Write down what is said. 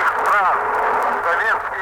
своих прав. Советский